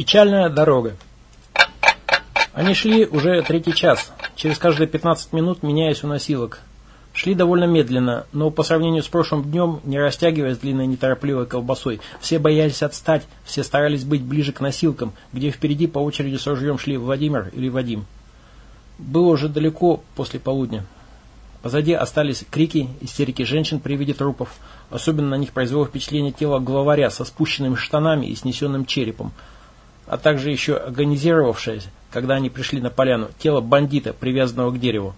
Печальная дорога. Они шли уже третий час, через каждые 15 минут меняясь у носилок. Шли довольно медленно, но по сравнению с прошлым днем, не растягиваясь длинной неторопливой колбасой, все боялись отстать, все старались быть ближе к носилкам, где впереди по очереди с ружьем шли Владимир или Вадим. Было уже далеко после полудня. Позади остались крики, истерики женщин при виде трупов. Особенно на них произвело впечатление тело главаря со спущенными штанами и снесенным черепом, а также еще организировавшееся, когда они пришли на поляну, тело бандита, привязанного к дереву.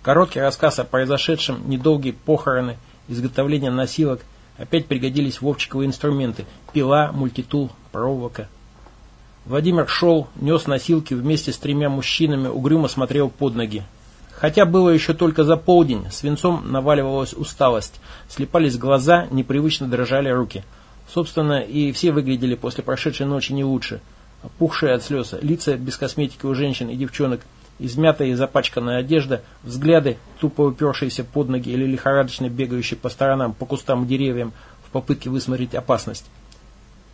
Короткий рассказ о произошедшем, недолгие похороны, изготовление носилок, опять пригодились вовчиковые инструменты – пила, мультитул, проволока. Владимир шел, нес носилки вместе с тремя мужчинами, угрюмо смотрел под ноги. Хотя было еще только за полдень, свинцом наваливалась усталость, слепались глаза, непривычно дрожали руки. Собственно, и все выглядели после прошедшей ночи не лучше. Опухшие от слез, лица без косметики у женщин и девчонок, измятая и запачканная одежда, взгляды, тупо упершиеся под ноги или лихорадочно бегающие по сторонам, по кустам и деревьям в попытке высмотреть опасность.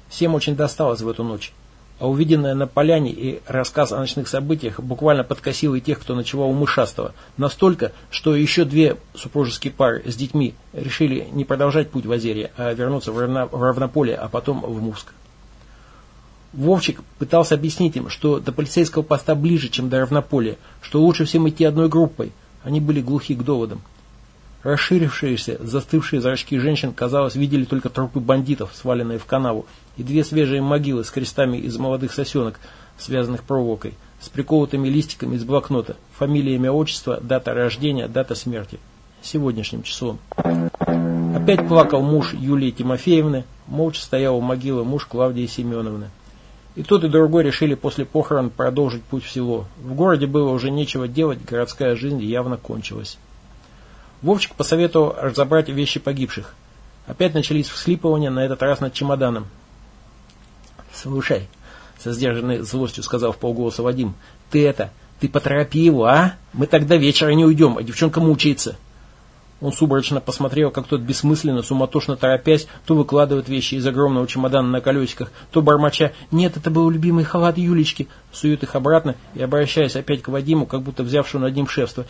Всем очень досталось в эту ночь. А увиденное на поляне и рассказ о ночных событиях буквально подкосил и тех, кто ночевал у Мышастого. Настолько, что еще две супружеские пары с детьми решили не продолжать путь в Озерье, а вернуться в Равнополе, а потом в Муск. Вовчик пытался объяснить им, что до полицейского поста ближе, чем до Равнополя, что лучше всем идти одной группой. Они были глухи к доводам. Расширившиеся, застывшие зрачки женщин, казалось, видели только трупы бандитов, сваленные в канаву, и две свежие могилы с крестами из молодых сосенок, связанных проволокой, с приколотыми листиками из блокнота, фамилия, имя, отчество, дата рождения, дата смерти. Сегодняшним числом. Опять плакал муж Юлии Тимофеевны, молча стоял у могилы муж Клавдии Семеновны. И тот, и другой решили после похорон продолжить путь в село. В городе было уже нечего делать, городская жизнь явно кончилась. Вовчик посоветовал разобрать вещи погибших. Опять начались всхлипывания, на этот раз над чемоданом. «Слушай», — со сдержанной злостью сказал в полголоса Вадим, «ты это, ты поторопи его, а? Мы тогда вечера не уйдем, а девчонка мучается». Он суборочно посмотрел, как тот бессмысленно, суматошно торопясь, то выкладывает вещи из огромного чемодана на колесиках, то бормоча «Нет, это был любимый халат Юлечки», сует их обратно и обращаясь опять к Вадиму, как будто взявшему над ним шефство.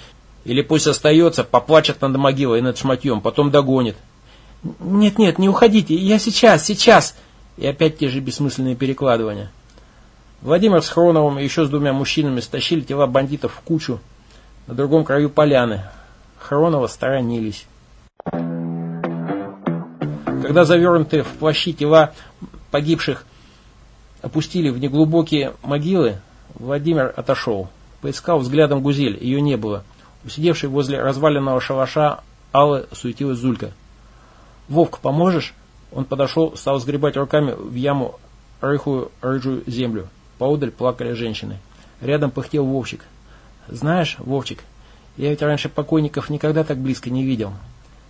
«Или пусть остается, поплачет над могилой и над шматьем, потом догонит». «Нет-нет, не уходите, я сейчас, сейчас!» И опять те же бессмысленные перекладывания. Владимир с Хроновым и еще с двумя мужчинами стащили тела бандитов в кучу на другом краю поляны. Хронова сторонились. Когда завернутые в плащи тела погибших опустили в неглубокие могилы, Владимир отошел. Поискал взглядом Гузель, ее не было. У сидевшей возле разваленного шалаша Аллы суетилась Зулька. «Вовк, поможешь?» Он подошел, стал сгребать руками в яму рыхлую рыжую землю. Поодаль плакали женщины. Рядом пыхтел Вовчик. «Знаешь, Вовчик, я ведь раньше покойников никогда так близко не видел.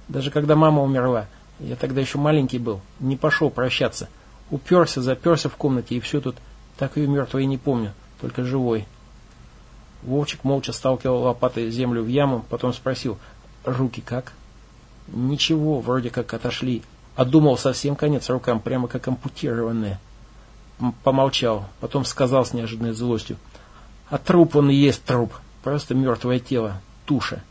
Даже когда мама умерла, я тогда еще маленький был, не пошел прощаться. Уперся, заперся в комнате, и все тут, так ее мертвой не помню, только живой». Вовчик молча сталкивал лопатой землю в яму, потом спросил, «Руки как?» «Ничего, вроде как отошли». А думал, совсем конец рукам, прямо как ампутированные. Помолчал, потом сказал с неожиданной злостью. А труп он и есть труп, просто мертвое тело, туша.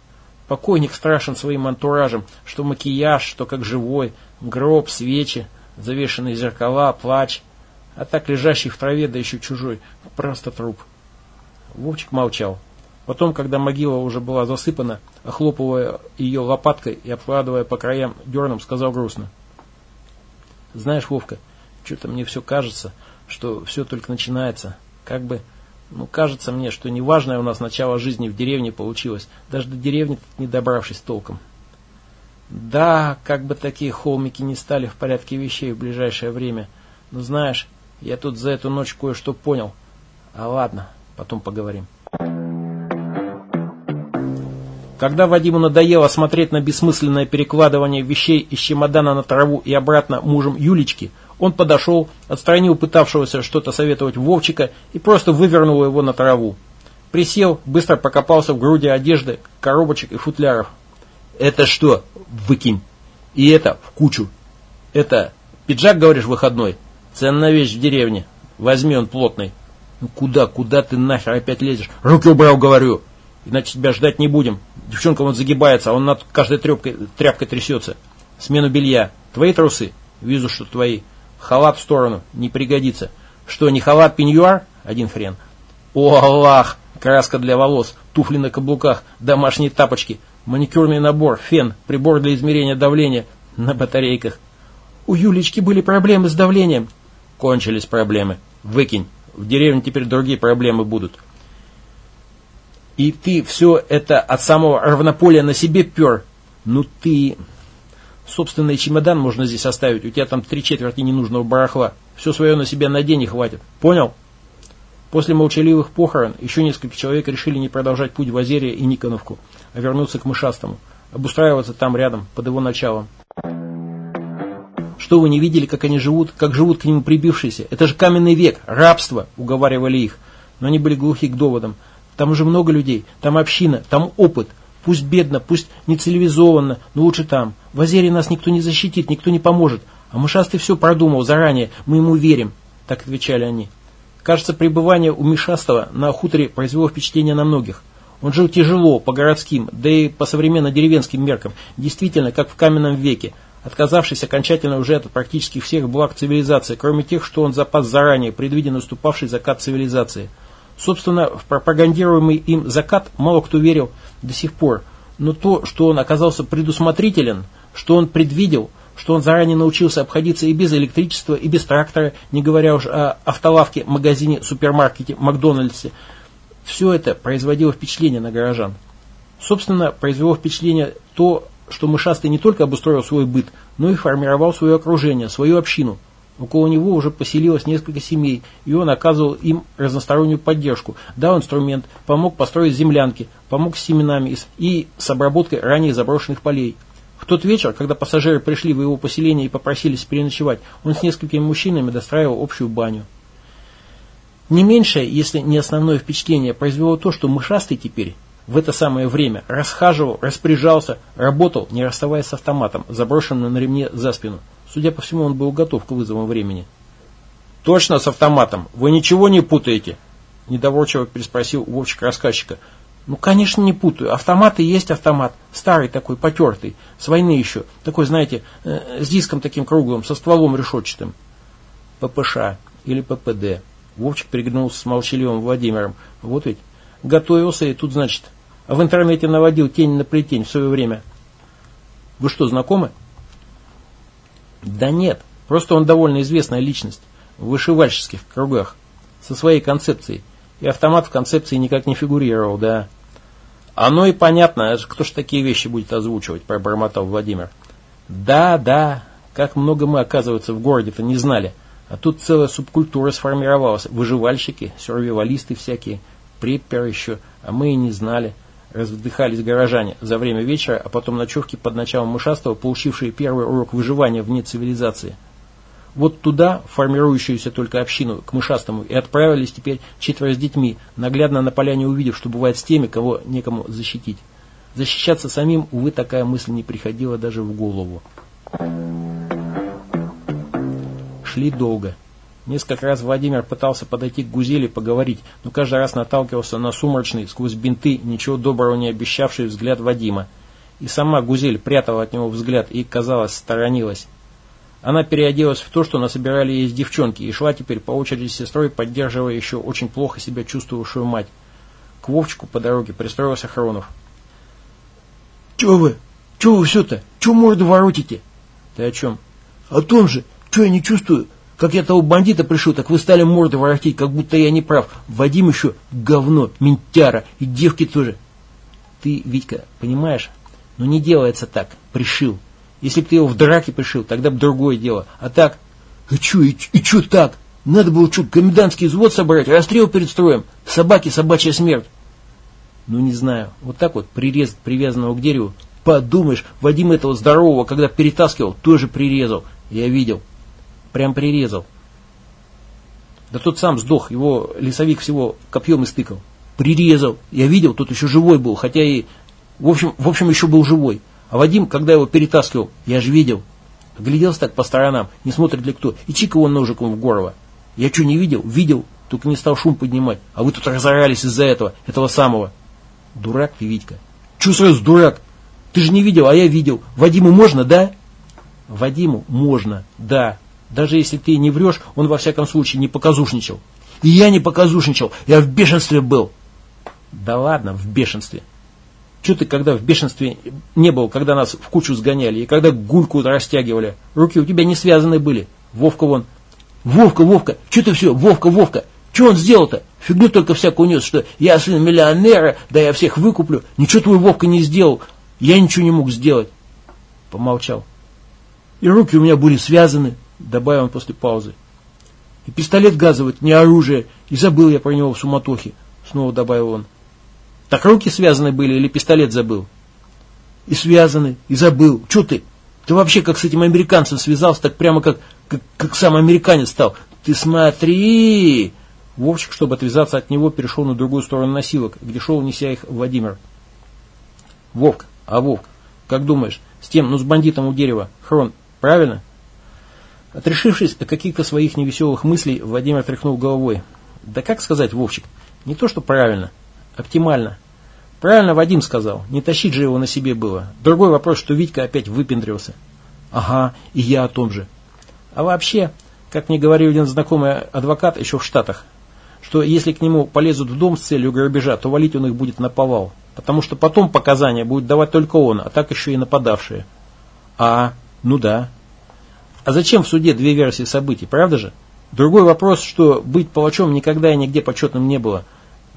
Покойник страшен своим антуражем, что макияж, что как живой, гроб, свечи, завешенные зеркала, плач. А так лежащий в траве, да еще чужой, просто труп. Вовчик молчал. Потом, когда могила уже была засыпана, охлопывая ее лопаткой и обкладывая по краям дерном, сказал грустно. Знаешь, Вовка, что-то мне все кажется, что все только начинается. Как бы, ну, кажется мне, что неважное у нас начало жизни в деревне получилось, даже до деревни не добравшись толком. Да, как бы такие холмики не стали в порядке вещей в ближайшее время. Но знаешь, я тут за эту ночь кое-что понял. А ладно, потом поговорим. Когда Вадиму надоело смотреть на бессмысленное перекладывание вещей из чемодана на траву и обратно мужем Юлечки, он подошел, отстранил пытавшегося что-то советовать Вовчика и просто вывернул его на траву. Присел, быстро покопался в груди одежды, коробочек и футляров. «Это что? Выкинь!» «И это в кучу!» «Это пиджак, говоришь, выходной?» «Ценная вещь в деревне. Возьми он плотный. Ну куда, куда ты нахер опять лезешь? Руки убрал, говорю. Иначе тебя ждать не будем. Девчонка вот загибается, а он над каждой тряпкой, тряпкой трясется. Смену белья. Твои трусы? Вижу, что твои. Халат в сторону. Не пригодится. Что, не халат, пеньюар? Один хрен. О, Аллах! Краска для волос, туфли на каблуках, домашние тапочки, маникюрный набор, фен, прибор для измерения давления на батарейках. У Юлечки были проблемы с давлением. Кончились проблемы. Выкинь. В деревне теперь другие проблемы будут. И ты все это от самого равнополя на себе пер. Ну ты... Собственный чемодан можно здесь оставить. У тебя там три четверти ненужного барахла. Все свое на себя на день и хватит. Понял? После молчаливых похорон еще несколько человек решили не продолжать путь в Озерье и Никоновку, а вернуться к Мышастому, обустраиваться там рядом, под его началом. Что вы не видели, как они живут, как живут к нему прибившиеся? Это же каменный век, рабство, уговаривали их. Но они были глухи к доводам. Там уже много людей, там община, там опыт. Пусть бедно, пусть не цивилизованно, но лучше там. В Озере нас никто не защитит, никто не поможет. А Мышастый все продумал заранее, мы ему верим. Так отвечали они. Кажется, пребывание у Мишастова на хуторе произвело впечатление на многих. Он жил тяжело, по городским, да и по современно деревенским меркам, действительно, как в каменном веке, отказавшись окончательно уже от практически всех благ цивилизации, кроме тех, что он запас заранее, предвидя наступавший закат цивилизации. Собственно, в пропагандируемый им закат мало кто верил до сих пор, но то, что он оказался предусмотрителен, что он предвидел – что он заранее научился обходиться и без электричества, и без трактора, не говоря уж о автолавке, магазине, супермаркете, Макдональдсе. Все это производило впечатление на горожан. Собственно, произвело впечатление то, что Мышастый не только обустроил свой быт, но и формировал свое окружение, свою общину. Около него уже поселилось несколько семей, и он оказывал им разностороннюю поддержку, дал инструмент, помог построить землянки, помог с семенами и с обработкой ранее заброшенных полей. В тот вечер, когда пассажиры пришли в его поселение и попросились переночевать, он с несколькими мужчинами достраивал общую баню. Не меньшее, если не основное впечатление, произвело то, что мышастый теперь в это самое время расхаживал, распоряжался, работал, не расставаясь с автоматом, заброшенным на ремне за спину. Судя по всему, он был готов к вызовам времени. «Точно с автоматом? Вы ничего не путаете?» Недоворчиво переспросил Вовчик рассказчика. Ну, конечно, не путаю. Автомат и есть автомат. Старый такой, потертый. С войны еще. Такой, знаете, э, с диском таким круглым, со стволом решетчатым. ППШ или ППД. Вовчик перегнулся с молчаливым Владимиром. Вот ведь. Готовился и тут, значит, в интернете наводил тень на плетень в свое время. Вы что, знакомы? Да нет. Просто он довольно известная личность в вышивальческих кругах. Со своей концепцией. И автомат в концепции никак не фигурировал, да. Оно и понятно, кто ж такие вещи будет озвучивать, пробормотал Владимир. Да, да, как много мы, оказывается, в городе-то не знали. А тут целая субкультура сформировалась. Выживальщики, сюрвивалисты всякие, препперы еще, а мы и не знали. Раздыхались горожане за время вечера, а потом ночевки под началом Мышастого, получившие первый урок выживания вне цивилизации. Вот туда, формирующуюся только общину, к мышастому, и отправились теперь четверо с детьми, наглядно на поляне увидев, что бывает с теми, кого некому защитить. Защищаться самим, увы, такая мысль не приходила даже в голову. Шли долго. Несколько раз Владимир пытался подойти к Гузели поговорить, но каждый раз наталкивался на сумрачный, сквозь бинты, ничего доброго не обещавший взгляд Вадима. И сама Гузель прятала от него взгляд и, казалось, сторонилась. Она переоделась в то, что насобирали ей из девчонки, и шла теперь по очереди с сестрой, поддерживая еще очень плохо себя чувствовавшую мать. К Вовчику по дороге пристроился Хронов. «Че вы? Че вы все-то? Че морду воротите?» «Ты о чем?» «О том же. Че я не чувствую? Как я того бандита пришел, так вы стали морду воротить, как будто я не прав. Вадим еще говно, ментяра, и девки тоже». «Ты, Витька, понимаешь? Ну не делается так. Пришил. Если бы ты его в драке пришил, тогда бы другое дело. А так... И что, и, и что так? Надо было что, комендантский взвод собрать, расстрел перед строем. Собаки, собачья смерть. Ну, не знаю. Вот так вот прирезать привязанного к дереву. Подумаешь, Вадим этого здорового, когда перетаскивал, тоже прирезал. Я видел. Прям прирезал. Да тот сам сдох, его лесовик всего копьем истыкал. Прирезал. Я видел, тот еще живой был, хотя и... В общем, в общем еще был живой. А Вадим, когда его перетаскивал, я же видел, огляделся так по сторонам, не смотрит ли кто, и чика он ножиком в горло. Я что, не видел? Видел, только не стал шум поднимать. А вы тут разорались из-за этого, этого самого. Дурак ты, Витька. Че сразу дурак? Ты же не видел, а я видел. Вадиму можно, да? Вадиму можно, да. Даже если ты не врешь, он во всяком случае не показушничал. И я не показушничал, я в бешенстве был. Да ладно, в бешенстве. Че ты, когда в бешенстве не был, когда нас в кучу сгоняли, и когда гульку растягивали, руки у тебя не связаны были. Вовка вон. Вовка, Вовка, что ты все, Вовка, Вовка, что он сделал-то? Фигню только всякую нес, что я сын миллионера, да я всех выкуплю. Ничего твой Вовка не сделал. Я ничего не мог сделать. Помолчал. И руки у меня были связаны, добавил он после паузы. И пистолет газовый, не оружие, и забыл я про него в суматохе, снова добавил он. Так руки связаны были или пистолет забыл? И связаны, и забыл. Че ты? Ты вообще как с этим американцем связался, так прямо как, как, как сам американец стал. Ты смотри! Вовчик, чтобы отвязаться от него, перешел на другую сторону носилок, где шел, неся их Владимир. Вовк, а Вовк, как думаешь, с тем, ну с бандитом у дерева, Хрон, правильно? Отрешившись от каких-то своих невеселых мыслей, Владимир тряхнул головой. Да как сказать, Вовчик, не то что правильно, оптимально. Правильно Вадим сказал, не тащить же его на себе было. Другой вопрос, что Витька опять выпендрился. Ага, и я о том же. А вообще, как мне говорил один знакомый адвокат еще в Штатах, что если к нему полезут в дом с целью грабежа, то валить он их будет на повал. Потому что потом показания будет давать только он, а так еще и нападавшие. А, ну да. А зачем в суде две версии событий, правда же? Другой вопрос, что быть палачом никогда и нигде почетным не было.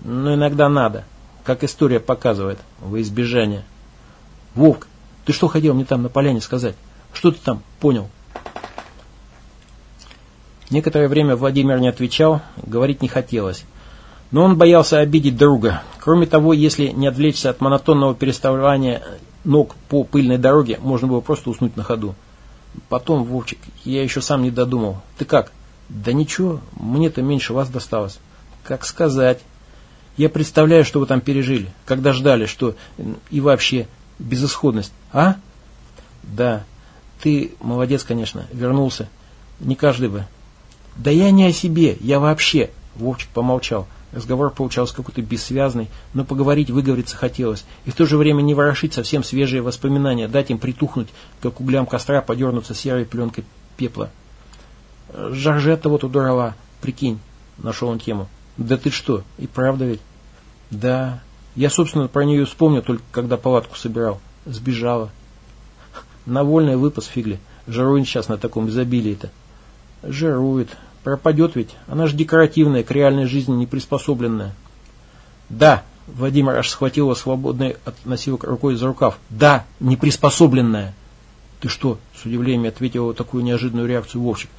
Но иногда надо, как история показывает, во избежание. Вовк, ты что хотел мне там на поляне сказать? Что ты там понял? Некоторое время Владимир не отвечал, говорить не хотелось. Но он боялся обидеть друга. Кроме того, если не отвлечься от монотонного переставляния ног по пыльной дороге, можно было просто уснуть на ходу. Потом, Вовчик, я еще сам не додумал. Ты как? Да ничего, мне-то меньше вас досталось. Как сказать? Я представляю, что вы там пережили, когда ждали, что и вообще безысходность. А? Да, ты молодец, конечно, вернулся. Не каждый бы. Да я не о себе, я вообще. Вовчик помолчал. Разговор получался какой-то бессвязный, но поговорить, выговориться хотелось. И в то же время не ворошить совсем свежие воспоминания, дать им притухнуть, как углям костра подернуться серой пленкой пепла. Жоржетта вот удурала, прикинь, нашел он тему. Да ты что, и правда ведь? Да, я, собственно, про нее вспомнил только когда палатку собирал. Сбежала. На вольный выпас фигли. Жарует сейчас на таком изобилии-то. Жирует, Пропадет ведь. Она же декоративная, к реальной жизни не приспособленная. Да, Владимир аж схватил его свободной от носилок рукой за рукав. Да, не приспособленная. Ты что? С удивлением ответил такую неожиданную реакцию Вовчик.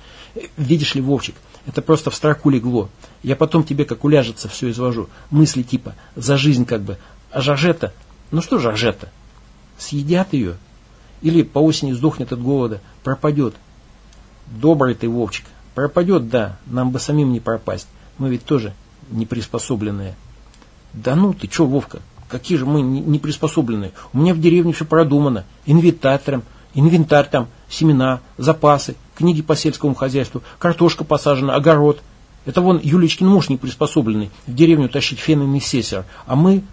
Видишь ли, Вовчик, это просто в строку легло. Я потом тебе, как уляжется, все изложу. Мысли типа, за жизнь как бы. А Жоржета? Ну что Жоржета? Съедят ее? Или по осени сдохнет от голода, пропадет. Добрый ты, Вовчик, Пропадет, да, нам бы самим не пропасть. Мы ведь тоже не приспособленные. Да ну ты что, Вовка, какие же мы не приспособленные? У меня в деревне все продумано. Инвентарь, инвентарь там, семена, запасы, книги по сельскому хозяйству, картошка посажена, огород. Это вон Юлечкин муж не приспособленный, в деревню тащить фенный сессор. А мы...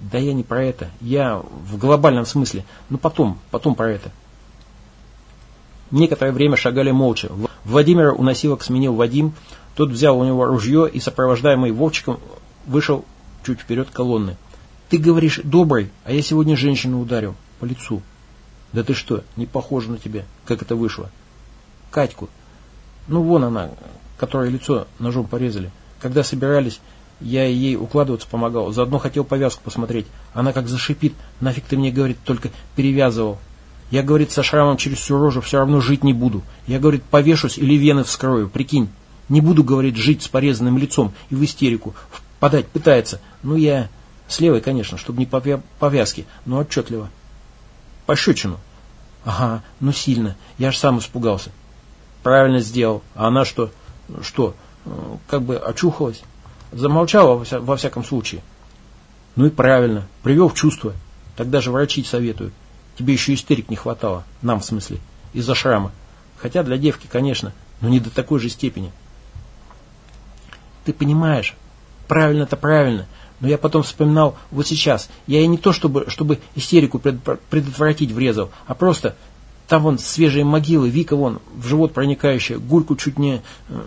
Да я не про это. Я в глобальном смысле. Но потом, потом про это. Некоторое время шагали молча. Владимира у носилок сменил Вадим. Тот взял у него ружье и, сопровождаемый Вовчиком, вышел чуть вперед колонны. «Ты говоришь добрый, а я сегодня женщину ударил по лицу». «Да ты что, не похоже на тебя, как это вышло?» «Катьку. Ну, вон она, которое лицо ножом порезали. Когда собирались, я ей укладываться помогал. Заодно хотел повязку посмотреть. Она как зашипит. Нафиг ты мне, говорит, только перевязывал. Я, говорит, со шрамом через всю рожу все равно жить не буду. Я, говорит, повешусь или вены вскрою, прикинь. Не буду, говорит, жить с порезанным лицом и в истерику. Впадать пытается. Ну, я с левой, конечно, чтобы не по повязке, но отчетливо. Пощечину. Ага, ну сильно. Я аж сам испугался. Правильно сделал. А она что? Что? Как бы очухалась? Замолчала во всяком случае. Ну и правильно. Привел в чувство. Тогда же врачи советуют. Тебе еще истерик не хватало. Нам, в смысле. Из-за шрама. Хотя для девки, конечно, но не до такой же степени. Ты понимаешь, правильно-то правильно. Но я потом вспоминал, вот сейчас, я и не то, чтобы, чтобы истерику предотвратить врезал, а просто там вон свежие могилы, Вика вон в живот проникающая, Гульку чуть не э,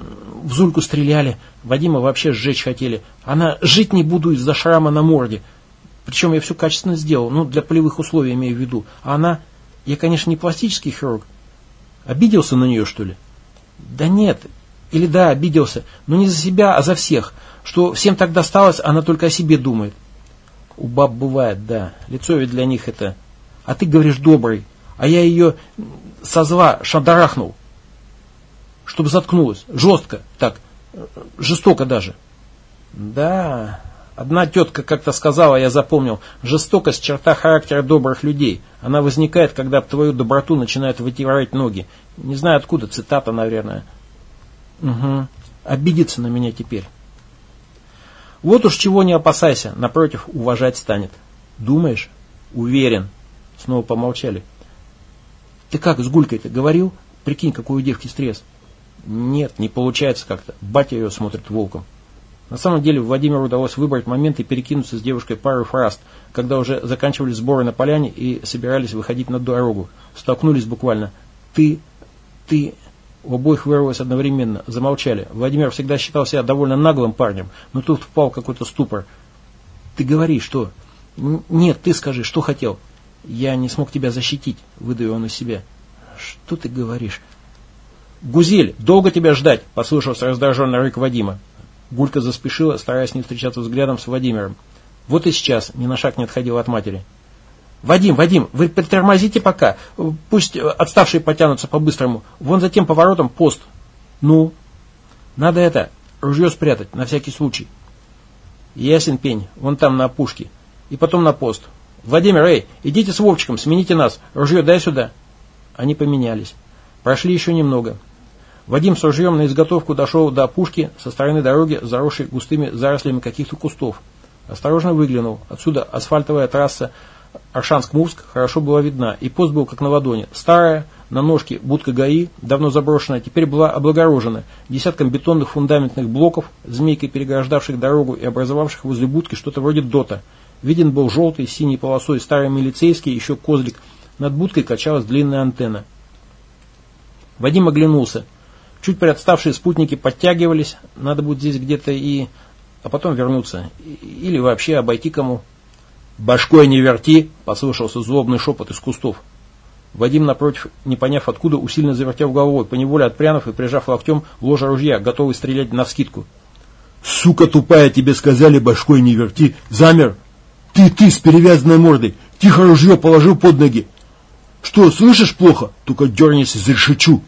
в Зульку стреляли, Вадима вообще сжечь хотели. Она жить не буду из-за шрама на морде. Причем я все качественно сделал, ну, для полевых условий имею в виду. А она, я, конечно, не пластический хирург. Обиделся на нее, что ли? Да нет, или да, обиделся, но не за себя, а за всех. Что всем так досталось, она только о себе думает. У баб бывает, да. Лицо ведь для них это... А ты говоришь добрый, а я ее со зла шандарахнул. Чтобы заткнулась. Жестко, так, жестоко даже. Да, одна тетка как-то сказала, я запомнил, жестокость черта характера добрых людей. Она возникает, когда об твою доброту начинают вытирать ноги. Не знаю откуда, цитата, наверное. Угу. Обидится на меня теперь. Вот уж чего не опасайся, напротив, уважать станет. Думаешь? Уверен. Снова помолчали. Ты как с Гулькой-то говорил? Прикинь, какой у девки стресс. Нет, не получается как-то. Батя ее смотрит волком. На самом деле Владимиру удалось выбрать момент и перекинуться с девушкой пару фраз, когда уже заканчивали сборы на поляне и собирались выходить на дорогу. Столкнулись буквально. Ты, ты, у обоих вырвалось одновременно, замолчали. Владимир всегда считал себя довольно наглым парнем, но тут впал какой-то ступор. «Ты говори, что?» «Нет, ты скажи, что хотел?» «Я не смог тебя защитить», — выдавил он из себя. «Что ты говоришь?» «Гузель, долго тебя ждать?» — послышался раздраженный рык Вадима. Гулька заспешила, стараясь не встречаться взглядом с Владимиром. Вот и сейчас ни на шаг не отходила от матери. «Вадим, Вадим, вы притормозите пока. Пусть отставшие потянутся по-быстрому. Вон за тем поворотом пост». «Ну?» «Надо это, ружье спрятать, на всякий случай». «Ясен пень, вон там на опушке. И потом на пост. Владимир, эй, идите с Вовчиком, смените нас. Ружье дай сюда». Они поменялись. Прошли еще немного. Вадим с ружьем на изготовку дошел до опушки со стороны дороги, заросшей густыми зарослями каких-то кустов. Осторожно выглянул. Отсюда асфальтовая трасса Аршанск-Мувск хорошо была видна, и пост был как на ладони. Старая, на ножке будка ГАИ, давно заброшенная, теперь была облагорожена десятком бетонных фундаментных блоков, змейкой переграждавших дорогу и образовавших возле будки что-то вроде дота. Виден был желтый, синей полосой старый милицейский, еще козлик. Над будкой качалась длинная антенна. Вадим оглянулся. Чуть приотставшие спутники подтягивались, надо будет здесь где-то и... а потом вернуться. Или вообще обойти кому. «Башкой не верти!» – послышался злобный шепот из кустов. Вадим, напротив, не поняв откуда, усиленно завертел головой, поневоле отпрянув и прижав локтем ложа ружья, готовый стрелять навскидку. «Сука тупая, тебе сказали, башкой не верти! Замер! Ты, ты, с перевязанной мордой! Тихо ружье положил под ноги! Что, слышишь плохо? Только дернись, зарешечу!»